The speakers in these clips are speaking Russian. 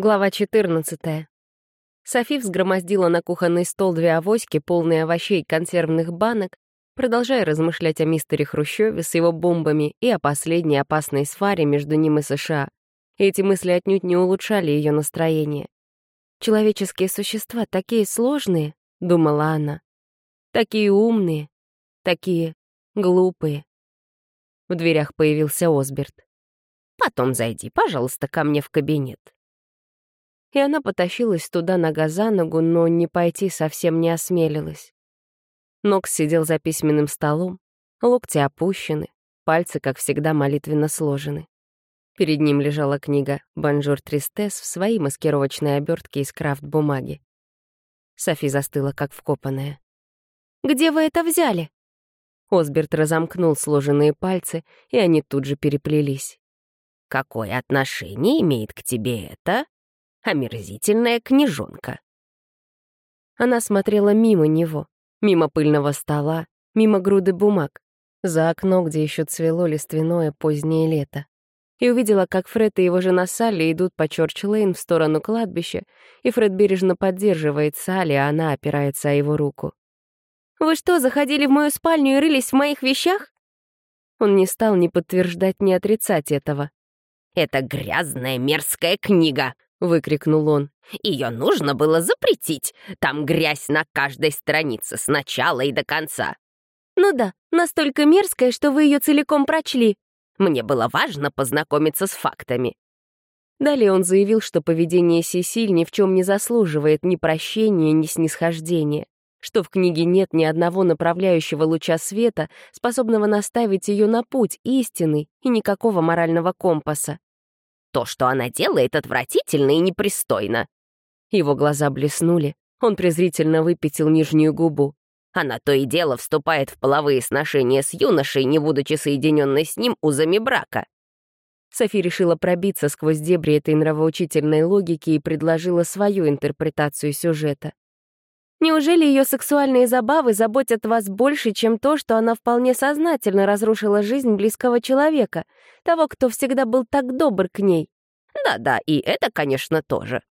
Глава 14. Софи взгромоздила на кухонный стол две авоськи, полные овощей и консервных банок, продолжая размышлять о мистере Хрущеве с его бомбами и о последней опасной сваре между ним и США. Эти мысли отнюдь не улучшали ее настроение. «Человеческие существа такие сложные», — думала она. «Такие умные, такие глупые». В дверях появился Осберт. «Потом зайди, пожалуйста, ко мне в кабинет», и она потащилась туда нога за ногу, но не пойти совсем не осмелилась. Нокс сидел за письменным столом, локти опущены, пальцы, как всегда, молитвенно сложены. Перед ним лежала книга «Bonjour Tristesse» в своей маскировочной обертке из крафт-бумаги. Софи застыла, как вкопанная. «Где вы это взяли?» Осберт разомкнул сложенные пальцы, и они тут же переплелись. «Какое отношение имеет к тебе это?» Омерзительная книжонка. Она смотрела мимо него, мимо пыльного стола, мимо груды бумаг, за окно, где еще цвело лиственное позднее лето, и увидела, как Фред и его жена Салли идут по Чорч-Лейн в сторону кладбища, и Фред бережно поддерживает Салли, а она опирается о его руку. «Вы что, заходили в мою спальню и рылись в моих вещах?» Он не стал ни подтверждать, ни отрицать этого. «Это грязная мерзкая книга», — выкрикнул он. «Ее нужно было запретить. Там грязь на каждой странице, с начала и до конца». «Ну да, настолько мерзкая, что вы ее целиком прочли». «Мне было важно познакомиться с фактами». Далее он заявил, что поведение Сесиль ни в чем не заслуживает ни прощения, ни снисхождения, что в книге нет ни одного направляющего луча света, способного наставить ее на путь истинный и никакого морального компаса. То, что она делает, отвратительно и непристойно». Его глаза блеснули, он презрительно выпятил нижнюю губу. Она то и дело вступает в половые сношения с юношей, не будучи соединенной с ним узами брака. Софи решила пробиться сквозь дебри этой нравоучительной логики и предложила свою интерпретацию сюжета. Неужели ее сексуальные забавы заботят вас больше, чем то, что она вполне сознательно разрушила жизнь близкого человека, того, кто всегда был так добр к ней? Да-да, и это, конечно, тоже.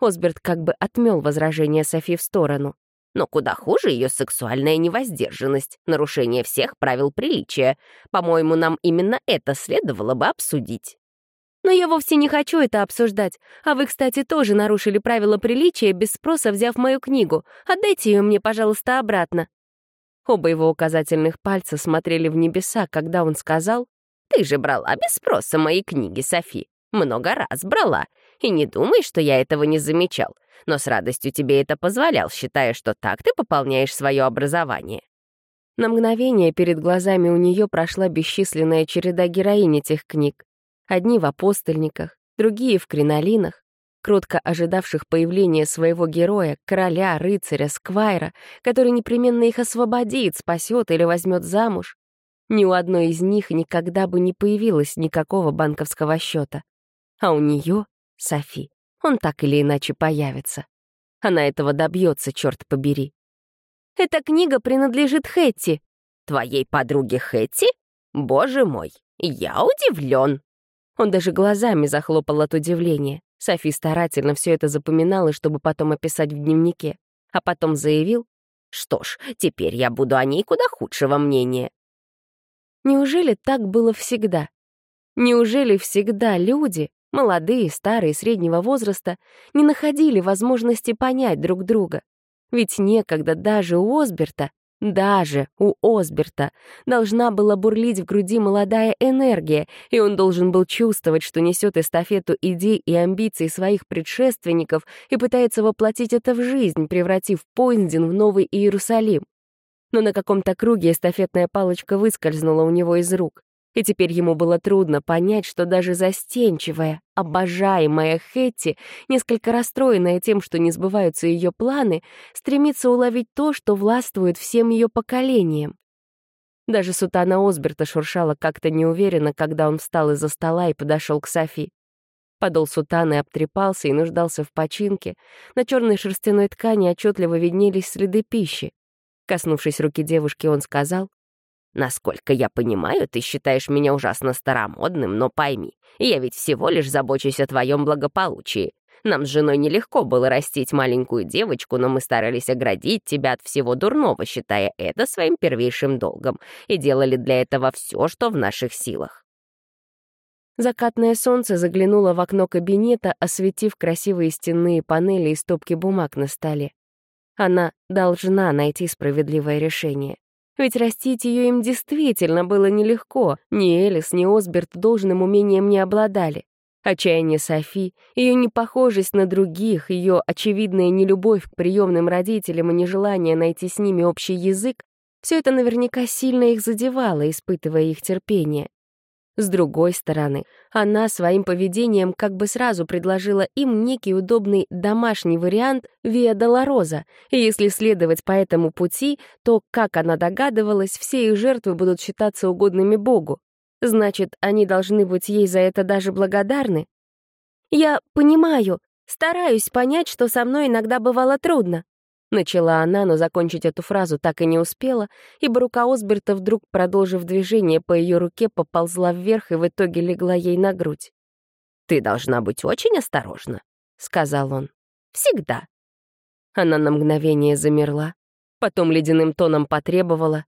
Осберт как бы отмел возражение Софи в сторону. Но куда хуже ее сексуальная невоздержанность, нарушение всех правил приличия. По-моему, нам именно это следовало бы обсудить. Но я вовсе не хочу это обсуждать. А вы, кстати, тоже нарушили правила приличия, без спроса взяв мою книгу. Отдайте ее мне, пожалуйста, обратно». Оба его указательных пальца смотрели в небеса, когда он сказал, «Ты же брала без спроса мои книги, Софи. Много раз брала. И не думай, что я этого не замечал. Но с радостью тебе это позволял, считая, что так ты пополняешь свое образование». На мгновение перед глазами у нее прошла бесчисленная череда героинь этих книг. Одни в апостольниках, другие в кринолинах, кротко ожидавших появления своего героя, короля, рыцаря, сквайра, который непременно их освободит, спасет или возьмет замуж. Ни у одной из них никогда бы не появилось никакого банковского счета. А у нее, Софи, он так или иначе появится. Она этого добьется, черт побери. «Эта книга принадлежит Хэтти». «Твоей подруге Хэтти? Боже мой, я удивлен!» Он даже глазами захлопал от удивления. Софи старательно все это запоминала, чтобы потом описать в дневнике. А потом заявил, «Что ж, теперь я буду о ней куда худшего мнения». Неужели так было всегда? Неужели всегда люди, молодые, старые, среднего возраста, не находили возможности понять друг друга? Ведь некогда даже у Осберта даже у Осберта должна была бурлить в груди молодая энергия, и он должен был чувствовать, что несет эстафету идей и амбиций своих предшественников и пытается воплотить это в жизнь, превратив Пойндин в Новый Иерусалим. Но на каком-то круге эстафетная палочка выскользнула у него из рук и теперь ему было трудно понять, что даже застенчивая, обожаемая Хэтти, несколько расстроенная тем, что не сбываются ее планы, стремится уловить то, что властвует всем ее поколением. Даже сутана Осберта шуршала как-то неуверенно, когда он встал из-за стола и подошел к Софи. Подол сутаны обтрепался и нуждался в починке. На черной шерстяной ткани отчетливо виднелись следы пищи. Коснувшись руки девушки, он сказал, Насколько я понимаю, ты считаешь меня ужасно старомодным, но пойми, я ведь всего лишь забочусь о твоем благополучии. Нам с женой нелегко было растить маленькую девочку, но мы старались оградить тебя от всего дурного, считая это своим первейшим долгом, и делали для этого все, что в наших силах. Закатное солнце заглянуло в окно кабинета, осветив красивые стенные панели и стопки бумаг на столе. Она должна найти справедливое решение. Ведь растить ее им действительно было нелегко. Ни Элис, ни Осберт должным умением не обладали. Отчаяние Софи, ее непохожесть на других, ее очевидная нелюбовь к приемным родителям и нежелание найти с ними общий язык — все это наверняка сильно их задевало, испытывая их терпение. С другой стороны, она своим поведением как бы сразу предложила им некий удобный домашний вариант Виа Долороза, и если следовать по этому пути, то, как она догадывалась, все их жертвы будут считаться угодными Богу. Значит, они должны быть ей за это даже благодарны? «Я понимаю, стараюсь понять, что со мной иногда бывало трудно», Начала она, но закончить эту фразу так и не успела, ибо рука Осберта вдруг, продолжив движение по ее руке, поползла вверх и в итоге легла ей на грудь. «Ты должна быть очень осторожна», — сказал он. «Всегда». Она на мгновение замерла, потом ледяным тоном потребовала.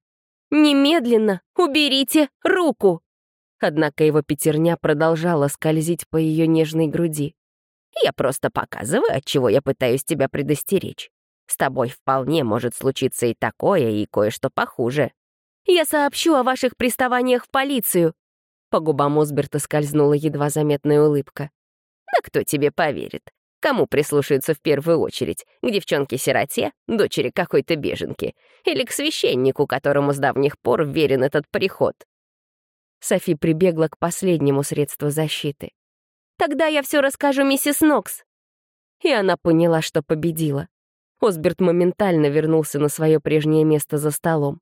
«Немедленно уберите руку!» Однако его пятерня продолжала скользить по ее нежной груди. «Я просто показываю, от чего я пытаюсь тебя предостеречь. С тобой вполне может случиться и такое, и кое-что похуже. Я сообщу о ваших приставаниях в полицию. По губам Осберта скользнула едва заметная улыбка. Да кто тебе поверит? Кому прислушаются в первую очередь? К девчонке-сироте, дочери какой-то беженки? Или к священнику, которому с давних пор верен этот приход? Софи прибегла к последнему средству защиты. «Тогда я все расскажу миссис Нокс». И она поняла, что победила. Осберт моментально вернулся на свое прежнее место за столом.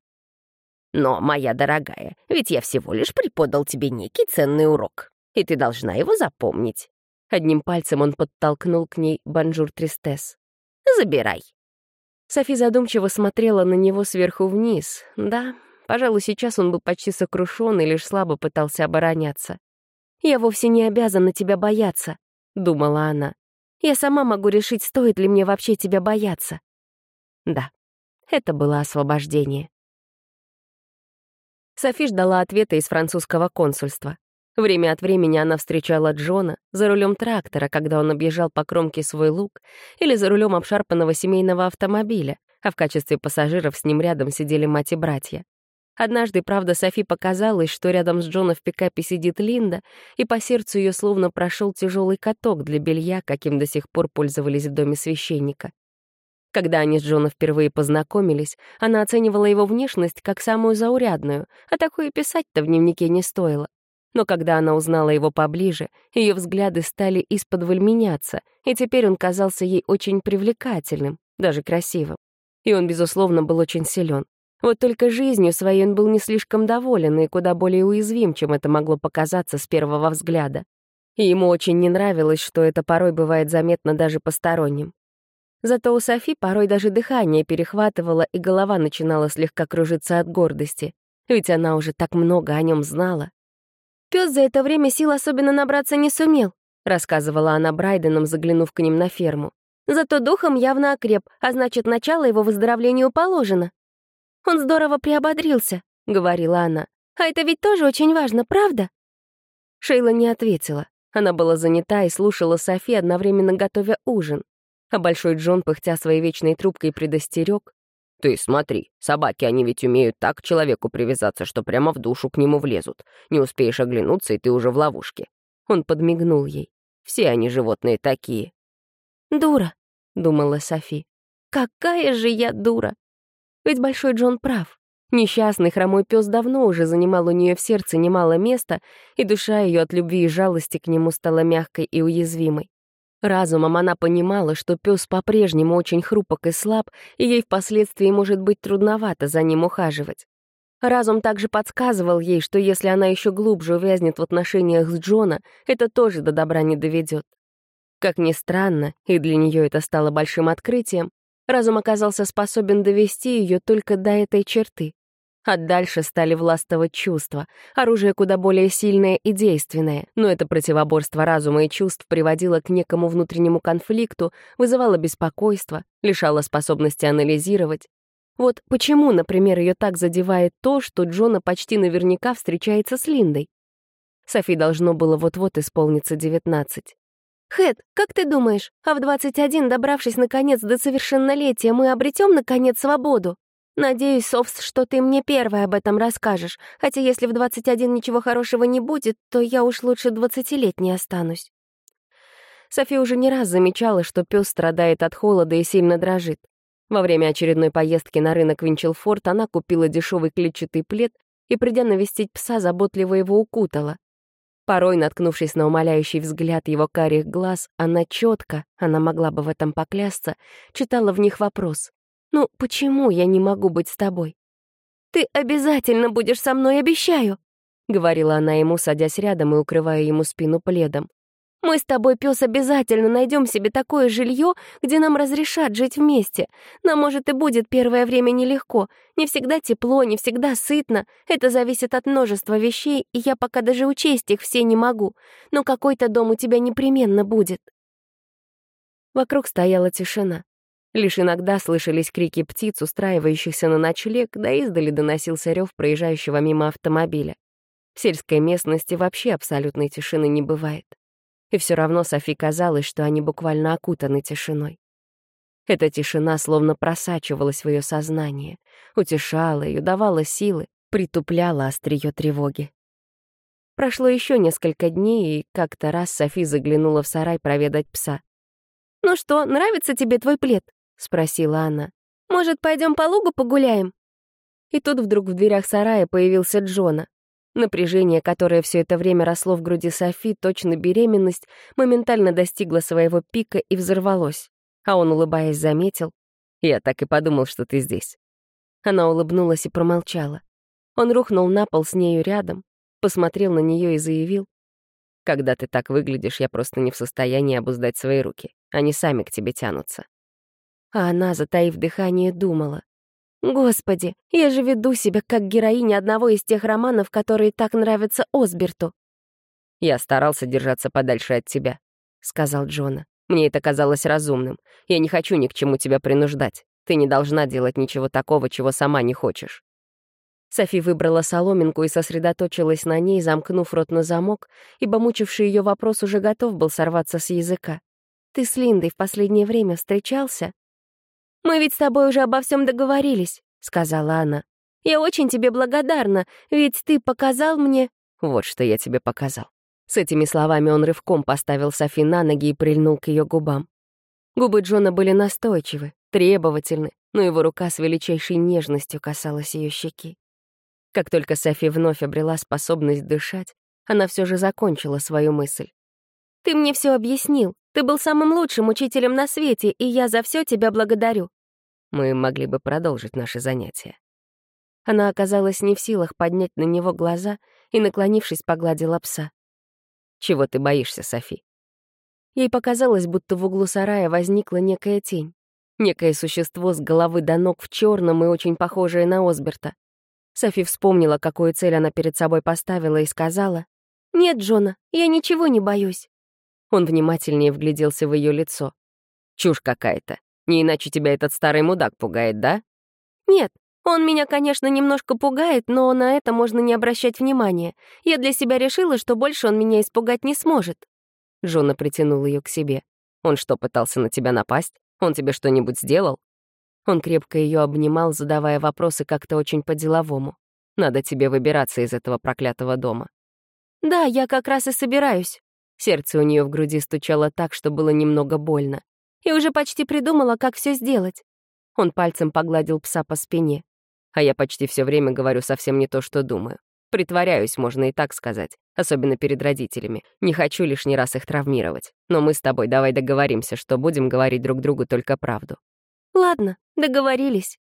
«Но, моя дорогая, ведь я всего лишь преподал тебе некий ценный урок, и ты должна его запомнить». Одним пальцем он подтолкнул к ней Bonjour Tristesse. «Забирай». Софи задумчиво смотрела на него сверху вниз. Да, пожалуй, сейчас он был почти сокрушен и лишь слабо пытался обороняться. «Я вовсе не обязана тебя бояться», — думала она. Я сама могу решить, стоит ли мне вообще тебя бояться. Да, это было освобождение. Софи ждала ответа из французского консульства. Время от времени она встречала Джона за рулем трактора, когда он объезжал по кромке свой луг, или за рулем обшарпанного семейного автомобиля, а в качестве пассажиров с ним рядом сидели мать и братья. Однажды, правда, Софи показалось, что рядом с Джоном в пикапе сидит Линда, и по сердцу ее словно прошел тяжелый каток для белья, каким до сих пор пользовались в доме священника. Когда они с Джоном впервые познакомились, она оценивала его внешность как самую заурядную, а такое писать-то в дневнике не стоило. Но когда она узнала его поближе, ее взгляды стали из-под меняться, и теперь он казался ей очень привлекательным, даже красивым. И он, безусловно, был очень силен. Вот только жизнью своей он был не слишком доволен и куда более уязвим, чем это могло показаться с первого взгляда. И ему очень не нравилось, что это порой бывает заметно даже посторонним. Зато у Софи порой даже дыхание перехватывало, и голова начинала слегка кружиться от гордости, ведь она уже так много о нем знала. Пес за это время сил особенно набраться не сумел, рассказывала она Брайденам, заглянув к ним на ферму. Зато духом явно окреп, а значит, начало его выздоровлению положено. Он здорово приободрился», — говорила она. «А это ведь тоже очень важно, правда?» Шейла не ответила. Она была занята и слушала Софи, одновременно готовя ужин. А Большой Джон, пыхтя своей вечной трубкой, предостерег. «Ты смотри, собаки, они ведь умеют так к человеку привязаться, что прямо в душу к нему влезут. Не успеешь оглянуться, и ты уже в ловушке». Он подмигнул ей. «Все они животные такие». «Дура», — думала Софи. «Какая же я дура! Ведь Большой Джон прав. Несчастный хромой пес давно уже занимал у нее в сердце немало места, и душа ее от любви и жалости к нему стала мягкой и уязвимой. Разумом она понимала, что пес по-прежнему очень хрупок и слаб, и ей впоследствии может быть трудновато за ним ухаживать. Разум также подсказывал ей, что если она еще глубже увязнет в отношениях с Джона, это тоже до добра не доведет. Как ни странно, и для нее это стало большим открытием, Разум оказался способен довести ее только до этой черты. А дальше стали властвовать чувства, оружие куда более сильное и действенное, но это противоборство разума и чувств приводило к некому внутреннему конфликту, вызывало беспокойство, лишало способности анализировать. Вот почему, например, ее так задевает то, что Джона почти наверняка встречается с Линдой. Софи должно было вот-вот исполниться девятнадцать. «Хэт, как ты думаешь, а в 21, добравшись наконец до совершеннолетия, мы обретем наконец свободу?» Надеюсь, Совс, что ты мне первая об этом расскажешь, хотя если в 21 ничего хорошего не будет, то я уж лучше двадцатилетней останусь. Софи уже не раз замечала, что пес страдает от холода и сильно дрожит. Во время очередной поездки на рынок Винчелфорд она купила дешевый клетчатый плед и, придя навестить пса, заботливо его укутала. Порой, наткнувшись на умоляющий взгляд его карих глаз, она четко, она могла бы в этом поклясться, читала в них вопрос. Ну, почему я не могу быть с тобой? Ты обязательно будешь со мной, обещаю, — говорила она ему, садясь рядом и укрывая ему спину пледом. «Мы с тобой, пес, обязательно найдем себе такое жилье, где нам разрешат жить вместе. Нам, может, и будет первое время нелегко. Не всегда тепло, не всегда сытно. Это зависит от множества вещей, и я пока даже учесть их все не могу. Но какой-то дом у тебя непременно будет». Вокруг стояла тишина. Лишь иногда слышались крики птиц, устраивающихся на ночлег, да издали доносился рев проезжающего мимо автомобиля. В сельской местности вообще абсолютной тишины не бывает. И все равно Софи казалось, что они буквально окутаны тишиной. Эта тишина словно просачивалась в ее сознание, утешала ее, давала силы, притупляла острие тревоги. Прошло еще несколько дней, и как-то раз Софи заглянула в сарай проведать пса. «Ну что, нравится тебе твой плед?» — спросила она. «Может, пойдем по лугу погуляем?» И тут вдруг в дверях сарая появился Джона. Напряжение, которое все это время росло в груди Софи, точно беременность, моментально достигло своего пика и взорвалось. А он, улыбаясь, заметил. «Я так и подумал, что ты здесь». Она улыбнулась и промолчала. Он рухнул на пол с нею рядом, посмотрел на нее и заявил. «Когда ты так выглядишь, я просто не в состоянии обуздать свои руки. Они сами к тебе тянутся». А она, затаив дыхание, думала. «Господи, я же веду себя как героиня одного из тех романов, которые так нравятся Осберту». «Я старался держаться подальше от тебя», — сказал Джона. «Мне это казалось разумным. Я не хочу ни к чему тебя принуждать. Ты не должна делать ничего такого, чего сама не хочешь». Софи выбрала соломинку и сосредоточилась на ней, замкнув рот на замок, ибо мучивший ее вопрос уже готов был сорваться с языка. «Ты с Линдой в последнее время встречался?» «Мы ведь с тобой уже обо всем договорились», — сказала она. «Я очень тебе благодарна, ведь ты показал мне...» «Вот что я тебе показал». С этими словами он рывком поставил Софи на ноги и прильнул к ее губам. Губы Джона были настойчивы, требовательны, но его рука с величайшей нежностью касалась ее щеки. Как только Софи вновь обрела способность дышать, она все же закончила свою мысль. «Ты мне все объяснил. Ты был самым лучшим учителем на свете, и я за все тебя благодарю». Мы могли бы продолжить наши занятия. Она оказалась не в силах поднять на него глаза и, наклонившись, погладила пса. «Чего ты боишься, Софи?» Ей показалось, будто в углу сарая возникла некая тень. Некое существо с головы до ног в черном и очень похожее на Осберта. Софи вспомнила, какую цель она перед собой поставила, и сказала, «Нет, Джона, я ничего не боюсь. Он внимательнее вгляделся в ее лицо. «Чушь какая-то. Не иначе тебя этот старый мудак пугает, да?» «Нет, он меня, конечно, немножко пугает, но на это можно не обращать внимания. Я для себя решила, что больше он меня испугать не сможет». Джона притянул ее к себе. «Он что, пытался на тебя напасть? Он тебе что-нибудь сделал?» Он крепко ее обнимал, задавая вопросы как-то очень по-деловому. «Надо тебе выбираться из этого проклятого дома». «Да, я как раз и собираюсь», Сердце у нее в груди стучало так, что было немного больно. И уже почти придумала, как все сделать. Он пальцем погладил пса по спине. А я почти все время говорю совсем не то, что думаю. Притворяюсь, можно и так сказать, особенно перед родителями. Не хочу лишний раз их травмировать. Но мы с тобой давай договоримся, что будем говорить друг другу только правду. Ладно, договорились.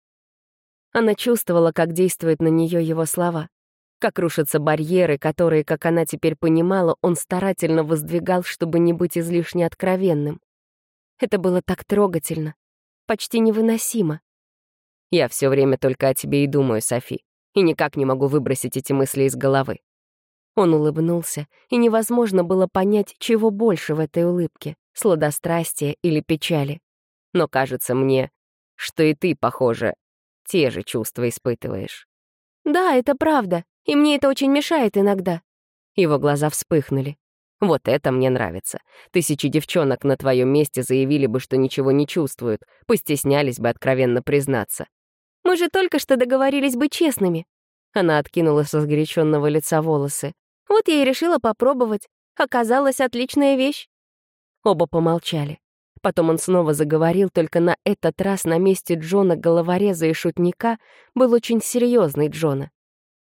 Она чувствовала, как действуют на нее его слова как рушатся барьеры, которые, как она теперь понимала, он старательно воздвигал, чтобы не быть излишне откровенным. Это было так трогательно, почти невыносимо. «Я все время только о тебе и думаю, Софи. и никак не могу выбросить эти мысли из головы. Он улыбнулся, и невозможно было понять, чего больше в этой улыбке — сладострастия или печали. Но кажется мне, что и ты, похоже, те же чувства испытываешь. «Да, это правда, и мне это очень мешает иногда». Его глаза вспыхнули. «Вот это мне нравится. Тысячи девчонок на твоем месте заявили бы, что ничего не чувствуют, постеснялись бы откровенно признаться. Мы же только что договорились быть честными». Она откинула с разгоряченного лица волосы. Вот я и решила попробовать. Оказалась отличная вещь. Оба помолчали. Потом он снова заговорил, только на этот раз на месте Джона головореза и шутника был очень серьезный Джона.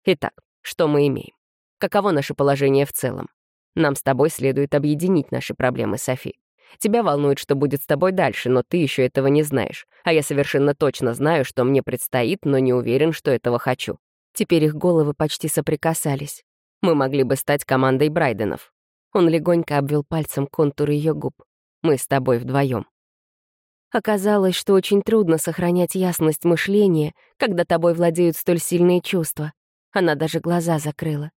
Итак, что мы имеем? Каково наше положение в целом? Нам с тобой следует объединить наши проблемы, Софи. Тебя волнует, что будет с тобой дальше, но ты еще этого не знаешь. А я совершенно точно знаю, что мне предстоит, но не уверен, что этого хочу. Теперь их головы почти соприкасались. Мы могли бы стать командой Брайденов. Он легонько обвел пальцем контур ее губ. Мы с тобой вдвоем. Оказалось, что очень трудно сохранять ясность мышления, когда тобой владеют столь сильные чувства. Она даже глаза закрыла.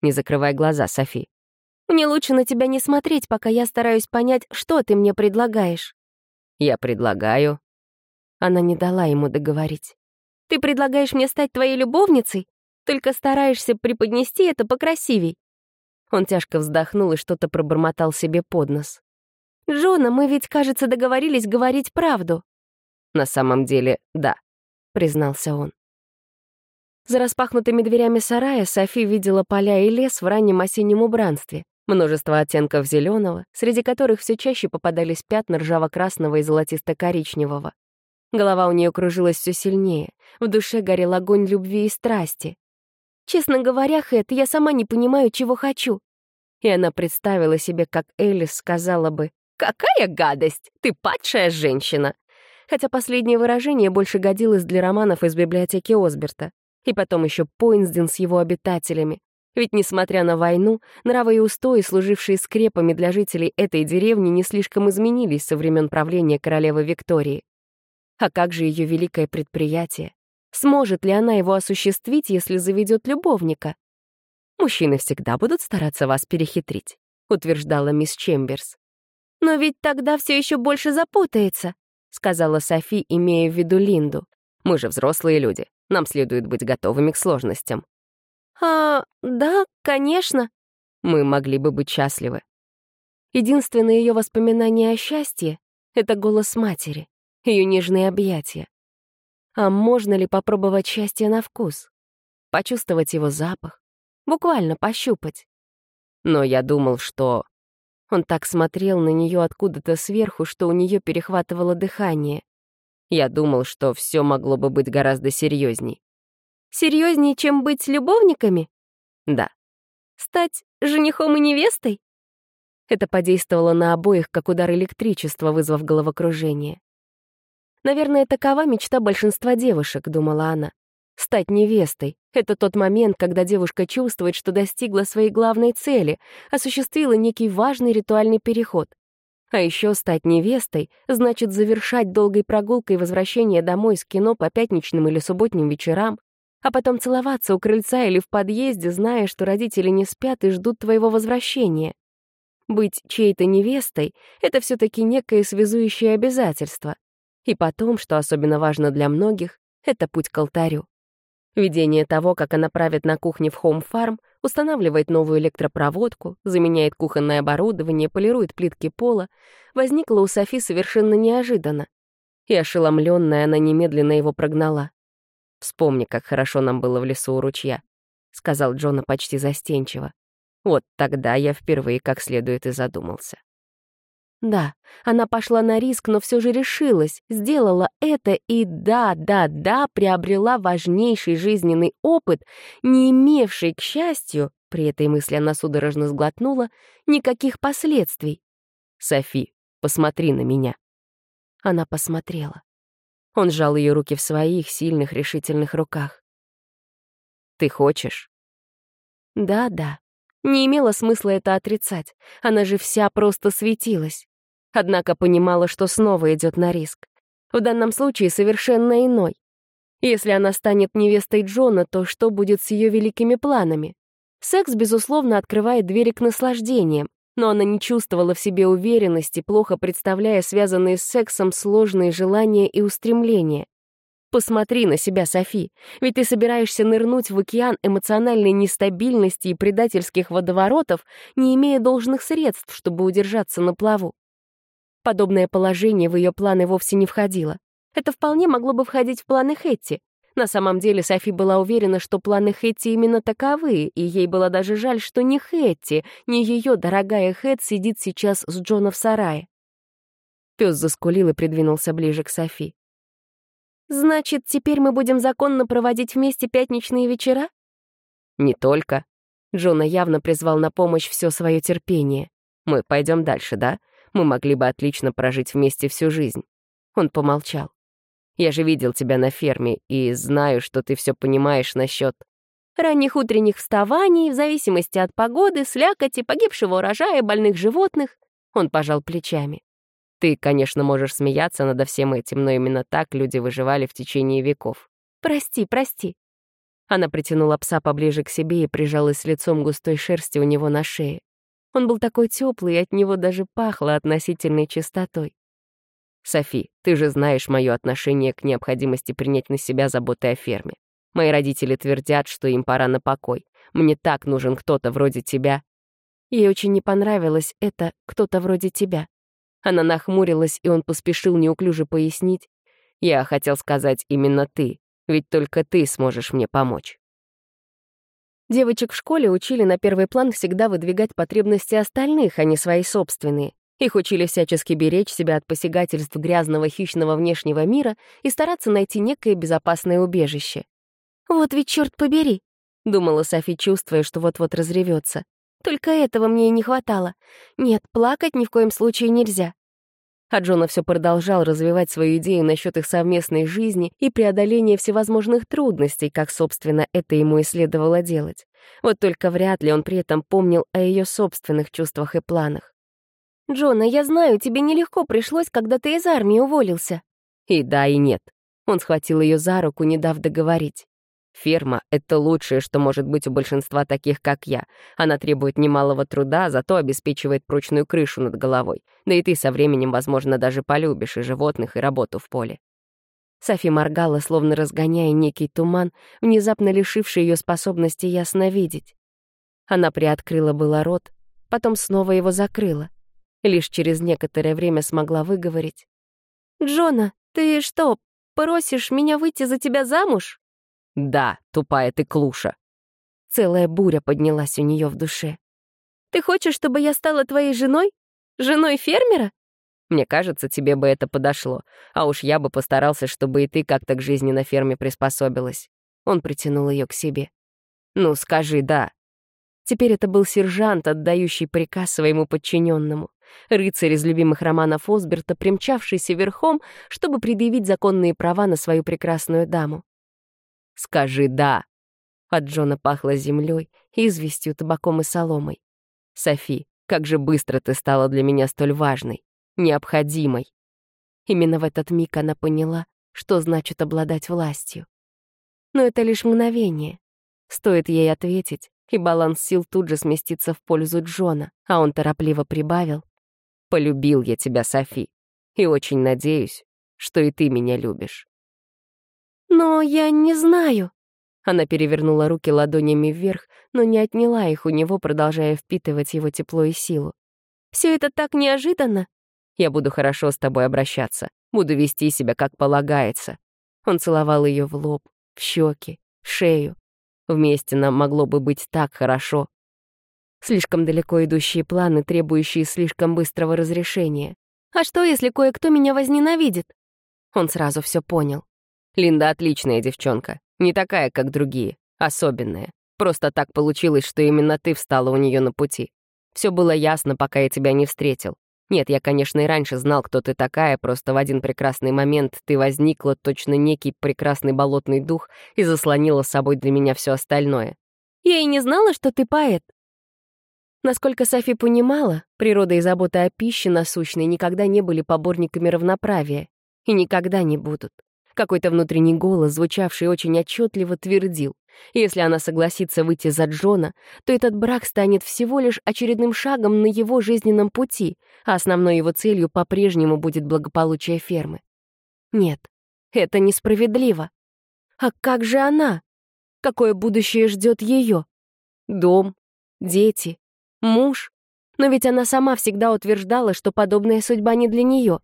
Не закрывай глаза, Софи. Мне лучше на тебя не смотреть, пока я стараюсь понять, что ты мне предлагаешь. Я предлагаю. Она не дала ему договорить. Ты предлагаешь мне стать твоей любовницей? Только стараешься преподнести это покрасивей». Он тяжко вздохнул и что-то пробормотал себе под нос. «Джона, мы ведь, кажется, договорились говорить правду». «На самом деле, да», — признался он. За распахнутыми дверями сарая Софи видела поля и лес в раннем осеннем убранстве, множество оттенков зеленого, среди которых все чаще попадались пятна ржаво-красного и золотисто-коричневого. Голова у нее кружилась все сильнее, в душе горел огонь любви и страсти. Честно говоря, Хэт, я сама не понимаю, чего хочу». И она представила себе, как Элис сказала бы, «Какая гадость! Ты падшая женщина!» Хотя последнее выражение больше годилось для романов из библиотеки Осберта. И потом еще Пойнсден с его обитателями. Ведь, несмотря на войну, нравы и устои, служившие скрепами для жителей этой деревни, не слишком изменились со времен правления королевы Виктории. А как же ее великое предприятие? Сможет ли она его осуществить, если заведет любовника? «Мужчины всегда будут стараться вас перехитрить», — утверждала мисс Чемберс. «Но ведь тогда все еще больше запутается», — сказала Софи, имея в виду Линду. «Мы же взрослые люди, нам следует быть готовыми к сложностям». «А, да, конечно». Мы могли бы быть счастливы. Единственное ее воспоминание о счастье — это голос матери, ее нежные объятия. А можно ли попробовать счастье на вкус? Почувствовать его запах? Буквально пощупать? Но я думал, что... Он так смотрел на нее откуда-то сверху, что у нее перехватывало дыхание. Я думал, что все могло бы быть гораздо серьезней. Серьезнее, чем быть любовниками? Да. Стать женихом и невестой? Это подействовало на обоих, как удар электричества, вызвав головокружение. Наверное, такова мечта большинства девушек, думала она. Стать невестой — это тот момент, когда девушка чувствует, что достигла своей главной цели, осуществила некий важный ритуальный переход. А еще стать невестой значит завершать долгой прогулкой возвращение домой с кино по пятничным или субботним вечерам, а потом целоваться у крыльца или в подъезде, зная, что родители не спят и ждут твоего возвращения. Быть чьей-то невестой — это все-таки некое связующее обязательство, и потом, что особенно важно для многих, это путь к алтарю. Видение того, как она правит на кухне в хоум-фарм, устанавливает новую электропроводку, заменяет кухонное оборудование, полирует плитки пола, возникло у Софи совершенно неожиданно. И ошеломленная она немедленно его прогнала. «Вспомни, как хорошо нам было в лесу у ручья», — сказал Джона почти застенчиво. Вот тогда я впервые как следует и задумался. Да, она пошла на риск, но все же решилась, сделала это и да, да, да, приобрела важнейший жизненный опыт, не имевший, к счастью, при этой мысли она судорожно сглотнула, никаких последствий. «Софи, посмотри на меня». Она посмотрела. Он сжал ее руки в своих сильных, решительных руках. «Ты хочешь?» «Да, да». Не имело смысла это отрицать. Она же вся просто светилась однако понимала, что снова идет на риск. В данном случае совершенно иной. Если она станет невестой Джона, то что будет с ее великими планами? Секс, безусловно, открывает двери к наслаждениям, но она не чувствовала в себе уверенности, плохо представляя связанные с сексом сложные желания и устремления. Посмотри на себя, Софи, ведь ты собираешься нырнуть в океан эмоциональной нестабильности и предательских водоворотов, не имея должных средств, чтобы удержаться на плаву. Подобное положение в ее планы вовсе не входило. Это вполне могло бы входить в планы Хэтти. На самом деле Софи была уверена, что планы Хэтти именно таковы, и ей было даже жаль, что ни Хэтти, ни ее дорогая Хэт сидит сейчас с Джона в сарае. Пес заскулил и придвинулся ближе к Софи. «Значит, теперь мы будем законно проводить вместе пятничные вечера?» «Не только». Джона явно призвал на помощь все свое терпение. «Мы пойдем дальше, да? Мы могли бы отлично прожить вместе всю жизнь». Он помолчал. «Я же видел тебя на ферме и знаю, что ты все понимаешь насчет ранних утренних вставаний, в зависимости от погоды, слякоти, погибшего урожая, больных животных». Он пожал плечами. Ты, конечно, можешь смеяться над всем этим, но именно так люди выживали в течение веков. Прости, прости. Она притянула пса поближе к себе и прижалась лицом густой шерсти у него на шее. Он был такой теплый, и от него даже пахло относительной чистотой. «Софи, ты же знаешь мое отношение к необходимости принять на себя заботы о ферме. Мои родители твердят, что им пора на покой. Мне так нужен кто-то вроде тебя». Ей очень не понравилось это «кто-то вроде тебя». Она нахмурилась, и он поспешил неуклюже пояснить. «Я хотел сказать именно ты, ведь только ты сможешь мне помочь». Девочек в школе учили на первый план всегда выдвигать потребности остальных, а не свои собственные. Их учили всячески беречь себя от посягательств грязного хищного внешнего мира и стараться найти некое безопасное убежище. «Вот ведь черт побери!» — думала Софи, чувствуя, что вот-вот разревется. Только этого мне и не хватало. Нет, плакать ни в коем случае нельзя. А Джона все продолжал развивать свою идею насчет их совместной жизни и преодоления всевозможных трудностей, как, собственно, это ему и следовало делать. Вот только вряд ли он при этом помнил о ее собственных чувствах и планах. «Джона, я знаю, тебе нелегко пришлось, когда ты из армии уволился». И да, и нет. Он схватил ее за руку, не дав договорить. Ферма — это лучшее, что может быть у большинства таких, как я. Она требует немалого труда, зато обеспечивает прочную крышу над головой. Да и ты со временем, возможно, даже полюбишь и животных, и работу в поле. Софи моргала, словно разгоняя некий туман, внезапно лишивший ее способности ясно видеть. Она приоткрыла было рот, потом снова его закрыла. Лишь через некоторое время смогла выговорить. «Джона, ты что, просишь меня выйти за тебя замуж?» «Да, тупая ты клуша». Целая буря поднялась у нее в душе. «Ты хочешь, чтобы я стала твоей женой? Женой фермера?» Мне кажется, тебе бы это подошло. А уж я бы постарался, чтобы и ты как-то к жизни на ферме приспособилась. Он притянул ее к себе. Ну, скажи «да». Теперь это был сержант, отдающий приказ своему подчиненному. Рыцарь из любимых романов Осберта, примчавшийся верхом, чтобы предъявить законные права на свою прекрасную даму. Скажи «да». От Джона пахло землей, известью, табаком и соломой. «Софи, как же быстро ты стала для меня столь важной, необходимой». Именно в этот миг она поняла, что значит обладать властью. Но это лишь мгновение. Стоит ей ответить, и баланс сил тут же сместится в пользу Джона, а он торопливо прибавил. «Полюбил я тебя, Софи, и очень надеюсь, что и ты меня любишь». «Но я не знаю». Она перевернула руки ладонями вверх, но не отняла их у него, продолжая впитывать его тепло и силу. «Все это так неожиданно». «Я буду хорошо с тобой обращаться, буду вести себя, как полагается». Он целовал ее в лоб, в щеки, в шею. Вместе нам могло бы быть так хорошо. Слишком далеко идущие планы, требующие слишком быстрого разрешения. А что, если кое-кто меня возненавидит? Он сразу все понял. Линда отличная девчонка. Не такая, как другие. Особенная. Просто так получилось, что именно ты встала у нее на пути. Все было ясно, пока я тебя не встретил. Нет, я, конечно, и раньше знал, кто ты такая, просто в один прекрасный момент ты возникла, точно некий прекрасный болотный дух, и заслонила с собой для меня все остальное. Я и не знала, что ты поэт. Насколько Софи понимала, природа и забота о пище насущной никогда не были поборниками равноправия и никогда не будут. Какой-то внутренний голос, звучавший очень отчетливо, твердил. Если она согласится выйти за Джона, то этот брак станет всего лишь очередным шагом на его жизненном пути, а основной его целью по-прежнему будет благополучие фермы. Нет, это несправедливо. А как же она? Какое будущее ждет ее? Дом, дети, муж? Но ведь она сама всегда утверждала, что подобная судьба не для нее.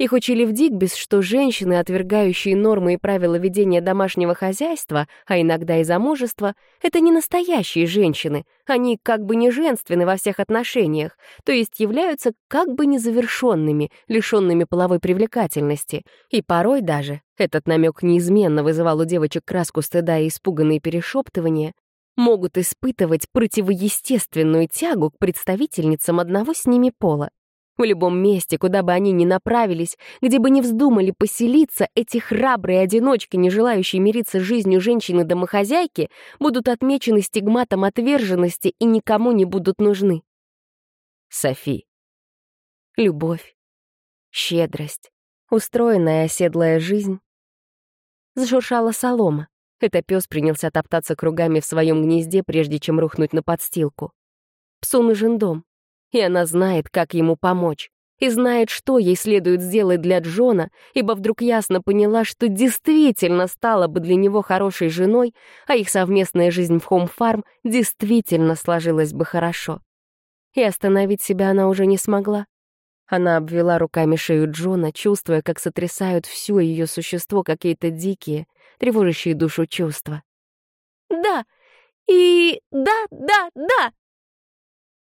Их учили в Дигбис, что женщины, отвергающие нормы и правила ведения домашнего хозяйства, а иногда и замужества, это не настоящие женщины. Они как бы не женственны во всех отношениях, то есть являются как бы незавершенными, лишенными половой привлекательности. И порой даже, этот намек неизменно вызывал у девочек краску стыда и испуганные перешептывания, могут испытывать противоестественную тягу к представительницам одного с ними пола. В любом месте, куда бы они ни направились, где бы ни вздумали поселиться, эти храбрые одиночки, не желающие мириться с жизнью женщины-домохозяйки, будут отмечены стигматом отверженности и никому не будут нужны. Софи. Любовь. Щедрость. Устроенная оседлая жизнь. Зашуршала солома. Это пес принялся топтаться кругами в своем гнезде, прежде чем рухнуть на подстилку. Псу нужен дом и она знает, как ему помочь, и знает, что ей следует сделать для Джона, ибо вдруг ясно поняла, что действительно стала бы для него хорошей женой, а их совместная жизнь в Хоум-фарм действительно сложилась бы хорошо. И остановить себя она уже не смогла. Она обвела руками шею Джона, чувствуя, как сотрясают все ее существо какие-то дикие, тревожащие душу чувства. «Да, и да, да, да!»